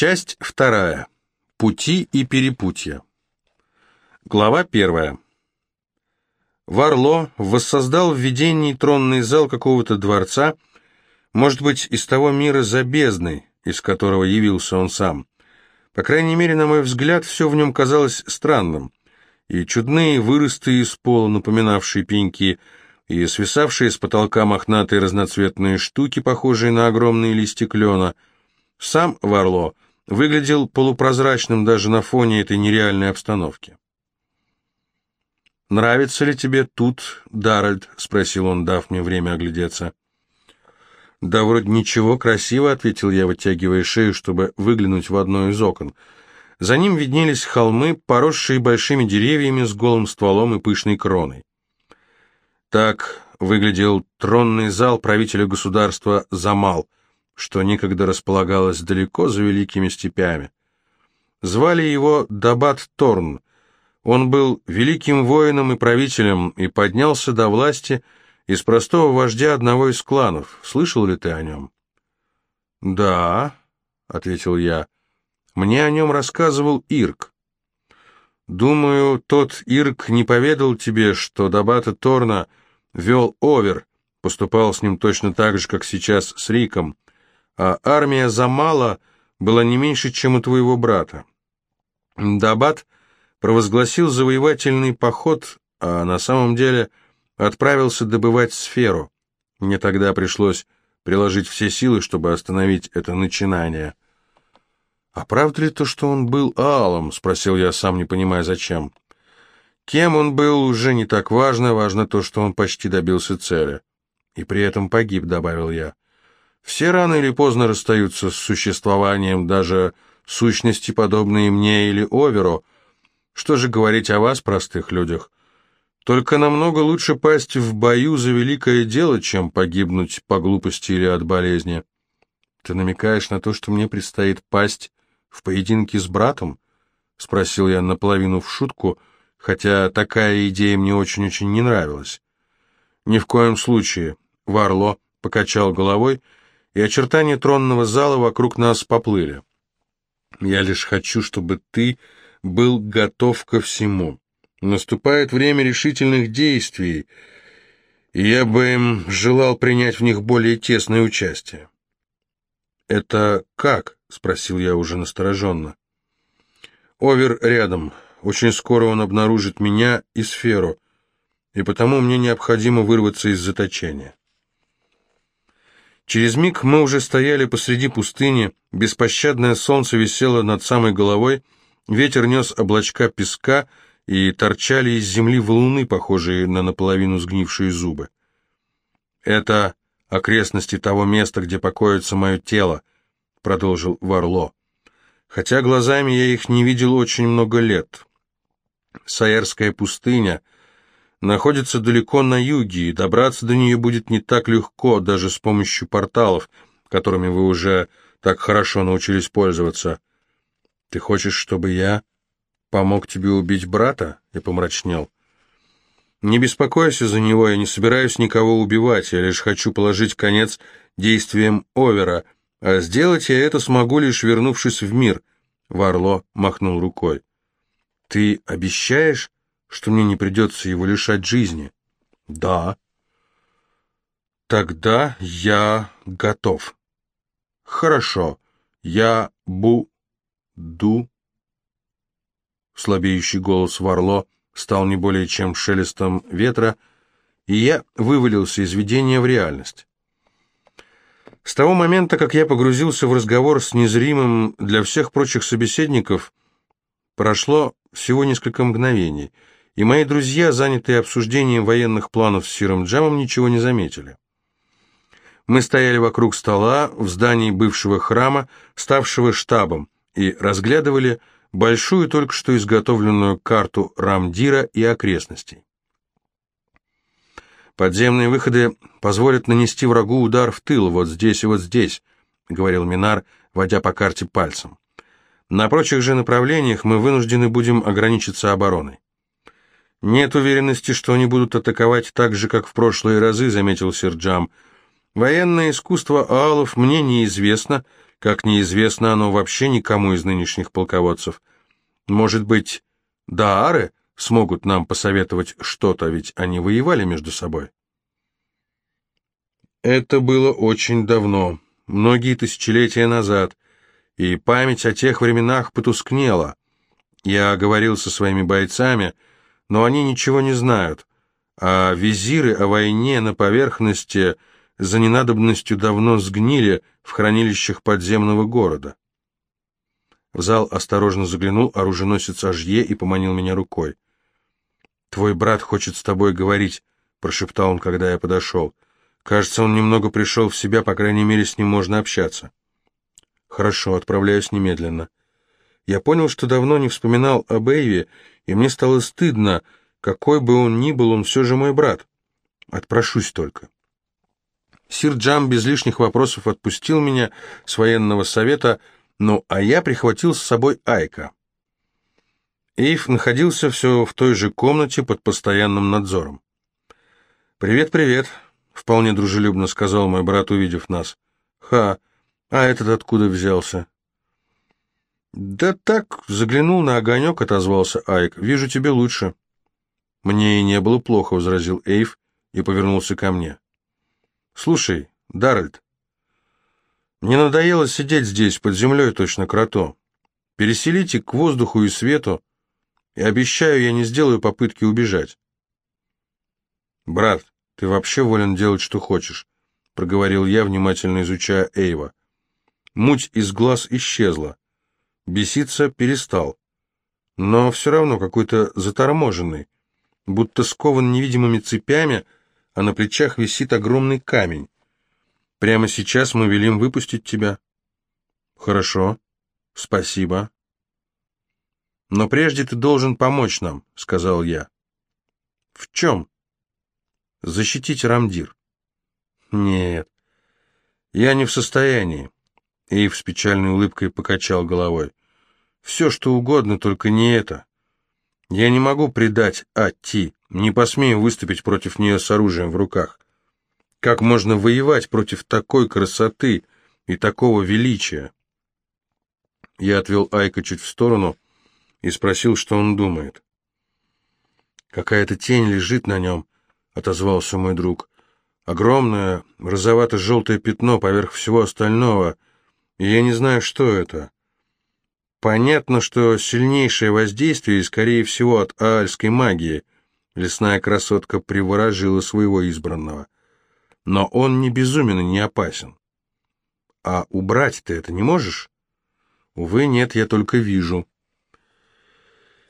Часть вторая. Пути и перепутья. Глава первая. Варло воссоздал в видении тронный зал какого-то дворца, может быть, из того мира за бездной, из которого явился он сам. По крайней мере, на мой взгляд, все в нем казалось странным. И чудные выросты из пола, напоминавшие пеньки, и свисавшие с потолка мохнатые разноцветные штуки, похожие на огромные листья клена. Сам Варло выглядел полупрозрачным даже на фоне этой нереальной обстановки. «Нравится ли тебе тут, Даральд?» — спросил он, дав мне время оглядеться. «Да вроде ничего, красиво», — ответил я, вытягивая шею, чтобы выглянуть в одно из окон. За ним виднелись холмы, поросшие большими деревьями с голым стволом и пышной кроной. Так выглядел тронный зал правителя государства Замал, что некогда располагалось далеко за великими степями. Звали его Дабат Торн. Он был великим воином и правителем и поднялся до власти из простого вождя одного из кланов. Слышал ли ты о нем? «Да», — ответил я, — «мне о нем рассказывал Ирк». «Думаю, тот Ирк не поведал тебе, что Дабата Торна вел Овер, поступал с ним точно так же, как сейчас с Риком, а армия Замала была не меньше, чем у твоего брата. Дабат провозгласил завоевательный поход, а на самом деле отправился добывать сферу. Мне тогда пришлось приложить все силы, чтобы остановить это начинание. «А правда ли то, что он был Алом?» — спросил я, сам не понимая, зачем. Кем он был, уже не так важно, важно то, что он почти добился цели. И при этом погиб, добавил я. Все рано или поздно расстаются с существованием, даже сущности, подобные мне или Оверу. Что же говорить о вас, простых людях? Только намного лучше пасть в бою за великое дело, чем погибнуть по глупости или от болезни. Ты намекаешь на то, что мне предстоит пасть в поединке с братом? Спросил я наполовину в шутку, — хотя такая идея мне очень-очень не нравилась. Ни в коем случае. Варло покачал головой, и очертания тронного зала вокруг нас поплыли. Я лишь хочу, чтобы ты был готов ко всему. Наступает время решительных действий, и я бы им желал принять в них более тесное участие. «Это как?» — спросил я уже настороженно. «Овер рядом. Очень скоро он обнаружит меня и сферу, и потому мне необходимо вырваться из заточения. Через миг мы уже стояли посреди пустыни, беспощадное солнце висело над самой головой, ветер нес облачка песка, и торчали из земли валуны, похожие на наполовину сгнившие зубы. «Это окрестности того места, где покоится мое тело», — продолжил Варло. «Хотя глазами я их не видел очень много лет. Саерская пустыня находится далеко на юге, и добраться до нее будет не так легко, даже с помощью порталов, которыми вы уже так хорошо научились пользоваться. Ты хочешь, чтобы я помог тебе убить брата? Я помрачнел. Не беспокойся за него, я не собираюсь никого убивать, я лишь хочу положить конец действиям Овера, а сделать я это смогу, лишь вернувшись в мир. Варло махнул рукой. Ты обещаешь, что мне не придется его лишать жизни? Да. Тогда я готов. Хорошо, я буду... Слабеющий голос Варло стал не более чем шелестом ветра, и я вывалился из видения в реальность. С того момента, как я погрузился в разговор с незримым для всех прочих собеседников, прошло всего несколько мгновений, и мои друзья, занятые обсуждением военных планов с Сиром Джамом, ничего не заметили. Мы стояли вокруг стола в здании бывшего храма, ставшего штабом, и разглядывали большую только что изготовленную карту Рамдира и окрестностей. «Подземные выходы позволят нанести врагу удар в тыл, вот здесь и вот здесь», — говорил Минар, водя по карте пальцем. На прочих же направлениях мы вынуждены будем ограничиться обороной. «Нет уверенности, что они будут атаковать так же, как в прошлые разы», — заметил Серджам. «Военное искусство аалов мне неизвестно, Как неизвестно, оно вообще никому из нынешних полководцев. Может быть, даары смогут нам посоветовать что-то, ведь они воевали между собой. Это было очень давно, многие тысячелетия назад, и память о тех временах потускнела. Я говорил со своими бойцами, но они ничего не знают, а визиры о войне на поверхности за ненадобностью давно сгнили в хранилищах подземного города. В зал осторожно заглянул оруженосец Ажье и поманил меня рукой. «Твой брат хочет с тобой говорить», — прошептал он, когда я подошел. «Кажется, он немного пришел в себя, по крайней мере, с ним можно общаться». «Хорошо, отправляюсь немедленно». Я понял, что давно не вспоминал об Эйве, и мне стало стыдно, какой бы он ни был, он все же мой брат. Отпрошусь только. Сир Джам без лишних вопросов отпустил меня с военного совета, ну, а я прихватил с собой Айка. Эйв находился все в той же комнате под постоянным надзором. «Привет, привет», — вполне дружелюбно сказал мой брат, увидев нас. «Ха, а этот откуда взялся?» «Да так, заглянул на огонек», — отозвался Айк. «Вижу, тебе лучше». «Мне и не было плохо», — возразил Эйв и повернулся ко мне. «Слушай, Даральд, мне надоело сидеть здесь, под землей, точно крото. Переселите к воздуху и свету, и обещаю, я не сделаю попытки убежать. «Брат, ты вообще волен делать, что хочешь», — проговорил я, внимательно изучая Эйва. Муть из глаз исчезла. Беситься перестал. Но все равно какой-то заторможенный, будто скован невидимыми цепями, а на плечах висит огромный камень. Прямо сейчас мы велим выпустить тебя. Хорошо. Спасибо. «Но прежде ты должен помочь нам», — сказал я. «В чем?» «Защитить Рамдир». «Нет, я не в состоянии», — Эйв с печальной улыбкой покачал головой. «Все, что угодно, только не это. Я не могу предать Атти, не посмею выступить против нее с оружием в руках. Как можно воевать против такой красоты и такого величия?» Я отвел Айка чуть в сторону, — и спросил, что он думает. «Какая-то тень лежит на нем», — отозвался мой друг. «Огромное розовато-желтое пятно поверх всего остального, и я не знаю, что это. Понятно, что сильнейшее воздействие, скорее всего, от аальской магии. Лесная красотка приворожила своего избранного. Но он не безумен и не опасен. А убрать ты это не можешь? Увы, нет, я только вижу».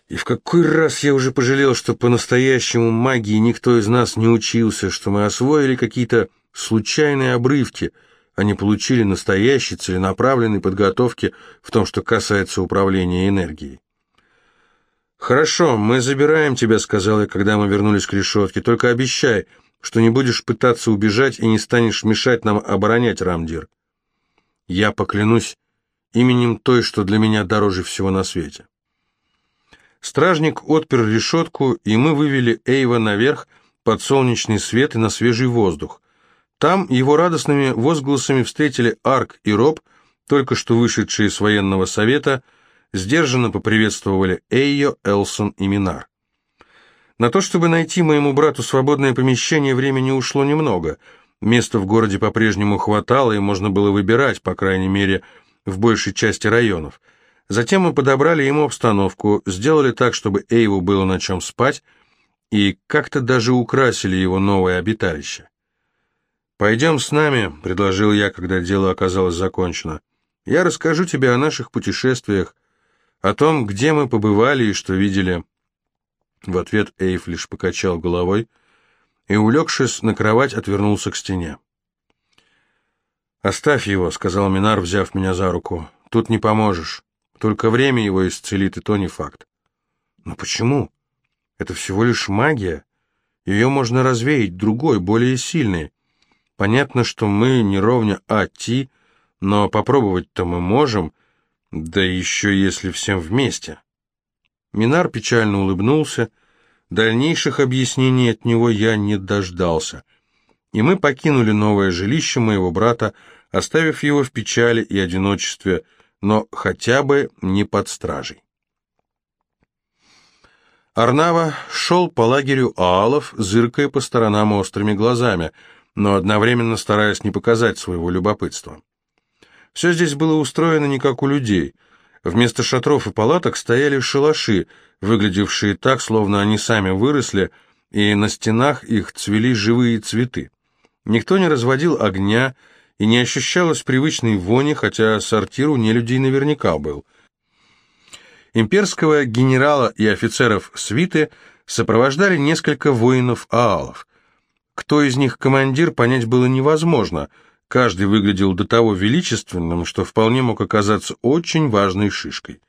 И в какой раз я уже пожалел, что по-настоящему магии никто из нас не учился, что мы освоили какие-то случайные обрывки, не получили настоящей целенаправленной подготовки в том, что касается управления энергией. «Хорошо, мы забираем тебя», — сказал я, когда мы вернулись к решетке. «Только обещай, что не будешь пытаться убежать и не станешь мешать нам оборонять Рамдир. Я поклянусь именем той, что для меня дороже всего на свете». Стражник отпер решетку, и мы вывели Эйва наверх под солнечный свет и на свежий воздух. Там его радостными возгласами встретили Арк и Роб, только что вышедшие с военного совета, сдержанно поприветствовали Эйо, Элсон и Минар. На то, чтобы найти моему брату свободное помещение, времени ушло немного. Места в городе по-прежнему хватало, и можно было выбирать, по крайней мере, в большей части районов – Затем мы подобрали ему обстановку, сделали так, чтобы Эйву было на чем спать, и как-то даже украсили его новое обиталище. «Пойдем с нами», — предложил я, когда дело оказалось закончено. «Я расскажу тебе о наших путешествиях, о том, где мы побывали и что видели». В ответ Эйв лишь покачал головой и, улегшись на кровать, отвернулся к стене. «Оставь его», — сказал Минар, взяв меня за руку. «Тут не поможешь». Только время его исцелит, и то не факт. Но почему? Это всего лишь магия. Ее можно развеять, другой, более сильный. Понятно, что мы не ровня А-Ти, но попробовать-то мы можем, да еще если всем вместе. Минар печально улыбнулся. Дальнейших объяснений от него я не дождался. И мы покинули новое жилище моего брата, оставив его в печали и одиночестве, но хотя бы не под стражей. Арнава шел по лагерю аалов, зыркая по сторонам острыми глазами, но одновременно стараясь не показать своего любопытства. Все здесь было устроено не как у людей. Вместо шатров и палаток стояли шалаши, выглядевшие так, словно они сами выросли, и на стенах их цвели живые цветы. Никто не разводил огня, и не ощущалось привычной вони, хотя сортир у нелюдей наверняка был – Имперского генерала и офицеров свиты сопровождали несколько воинов-аалов. Кто из них командир, понять было невозможно. Каждый выглядел до того величественным, что вполне мог оказаться очень важной шишкой.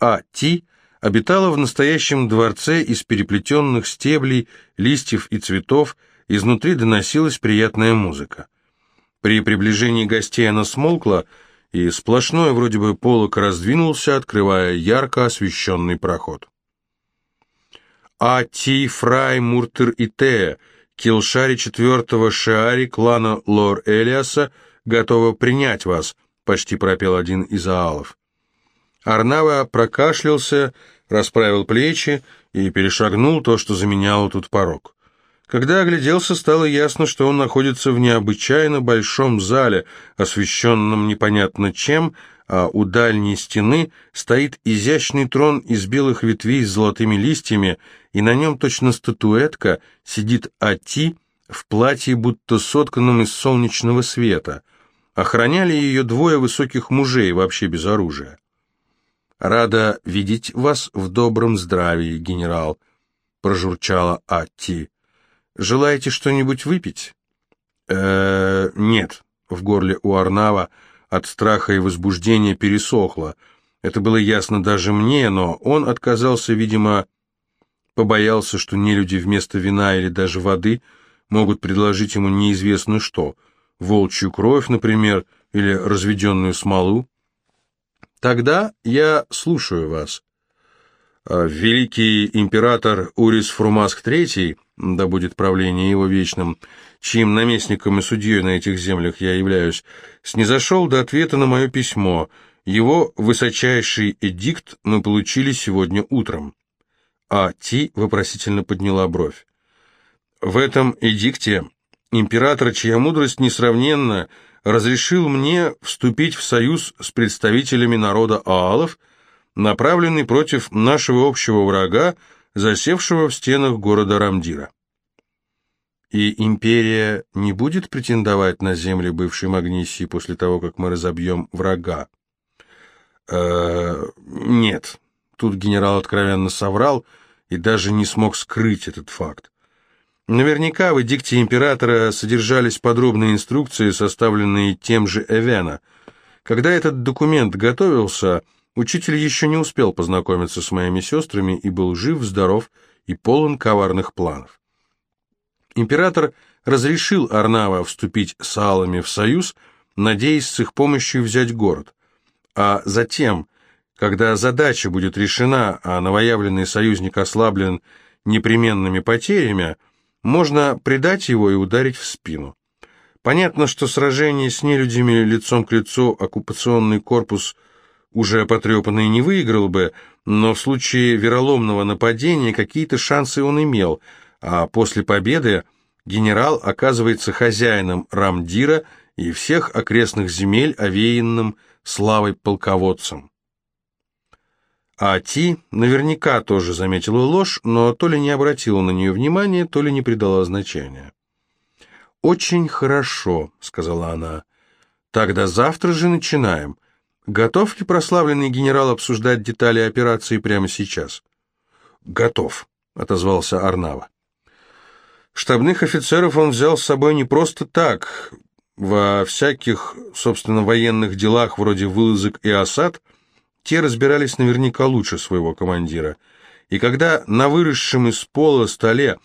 А Ти обитала в настоящем дворце из переплетенных стеблей, листьев и цветов, изнутри доносилась приятная музыка. При приближении гостей она смолкла, и сплошной вроде бы полок раздвинулся, открывая ярко освещенный проход. А Ти, Фрай, Муртер и Тея, Килшари четвертого Шиари клана Лор Элиаса, готовы принять вас, почти пропел один из аалов. Арнава прокашлялся, расправил плечи и перешагнул то, что заменяло тут порог. Когда огляделся, стало ясно, что он находится в необычайно большом зале, освещенном непонятно чем, а у дальней стены стоит изящный трон из белых ветвей с золотыми листьями, и на нем точно статуэтка сидит Ати в платье, будто сотканном из солнечного света. Охраняли ее двое высоких мужей, вообще без оружия. «Рада видеть вас в добром здравии, генерал», — прожурчала Ати. Желаете что-нибудь выпить? Э, нет. В горле у Арнава от страха и возбуждения пересохло. Это было ясно даже мне, но он отказался, видимо, побоялся, что нелюди вместо вина или даже воды могут предложить ему неизвестно что, волчью кровь, например, или разведенную смолу. Тогда я слушаю вас. А великий император Урис Фрумаск III да будет правление его вечным, чьим наместником и судьей на этих землях я являюсь, снизошел до ответа на мое письмо. Его высочайший эдикт мы получили сегодня утром. А Ти вопросительно подняла бровь. В этом эдикте император, чья мудрость несравненна, разрешил мне вступить в союз с представителями народа Аалов, направленный против нашего общего врага, засевшего в стенах города Рамдира. И империя не будет претендовать на земли бывшей Магнисии после того, как мы разобьем врага? Э, нет. Тут генерал откровенно соврал и даже не смог скрыть этот факт. Наверняка в эдикте императора содержались подробные инструкции, составленные тем же Эвена. Когда этот документ готовился, Учитель еще не успел познакомиться с моими сестрами и был жив, здоров и полон коварных планов. Император разрешил Арнава вступить с алами в союз, надеясь с их помощью взять город. А затем, когда задача будет решена, а новоявленный союзник ослаблен непременными потерями, можно предать его и ударить в спину. Понятно, что сражение с нелюдями лицом к лицу оккупационный корпус – уже потрепанный не выиграл бы, но в случае вероломного нападения какие-то шансы он имел, а после победы генерал оказывается хозяином Рамдира и всех окрестных земель, овеянным славой полководцем. А Ти наверняка тоже заметила ложь, но то ли не обратила на нее внимания, то ли не придала значения. «Очень хорошо», — сказала она. «Тогда завтра же начинаем. Готов ли прославленный генерал обсуждать детали операции прямо сейчас? Готов, отозвался Арнава. Штабных офицеров он взял с собой не просто так. Во всяких, собственно, военных делах вроде вылазок и осад те разбирались наверняка лучше своего командира. И когда на выросшем из пола столе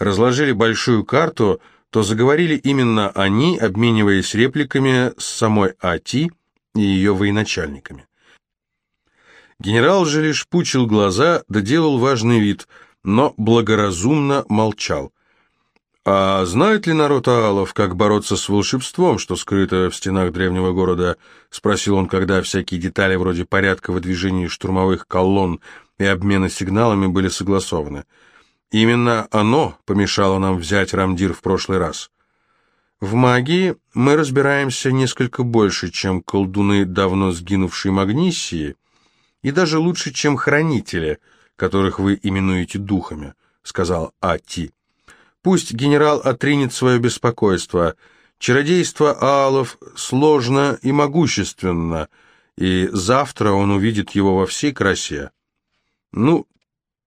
разложили большую карту, то заговорили именно они, обмениваясь репликами с самой Ати, и ее военачальниками. Генерал же лишь пучил глаза, да важный вид, но благоразумно молчал. «А знает ли народ Аалов, как бороться с волшебством, что скрыто в стенах древнего города?» — спросил он, когда всякие детали вроде порядка выдвижения штурмовых колонн и обмена сигналами были согласованы. Именно оно помешало нам взять Рамдир в прошлый раз. В магии мы разбираемся несколько больше, чем колдуны давно сгинувшей Магнисии, и даже лучше, чем хранители, которых вы именуете духами, — сказал Ати. Пусть генерал отринет свое беспокойство. Чародейство Аалов сложно и могущественно, и завтра он увидит его во всей красе. Ну,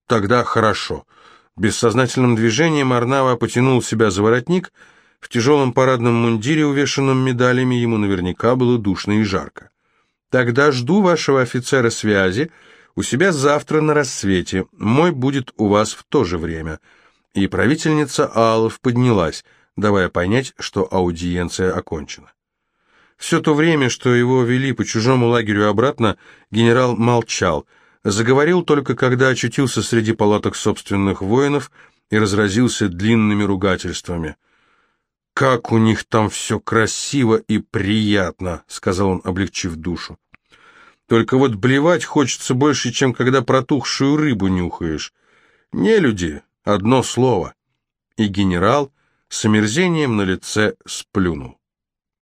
тогда хорошо. Бессознательным движением Арнава потянул себя за воротник. В тяжелом парадном мундире, увешанном медалями, ему наверняка было душно и жарко. Тогда жду вашего офицера связи у себя завтра на рассвете. Мой будет у вас в то же время и правительница Алов поднялась, давая понять, что аудиенция окончена. Все то время, что его вели по чужому лагерю обратно, генерал молчал, заговорил только когда очутился среди палаток собственных воинов и разразился длинными ругательствами. «Как у них там все красиво и приятно», — сказал он, облегчив душу. «Только вот блевать хочется больше, чем когда протухшую рыбу нюхаешь. Не люди, Одно слово. И генерал с омерзением на лице сплюнул.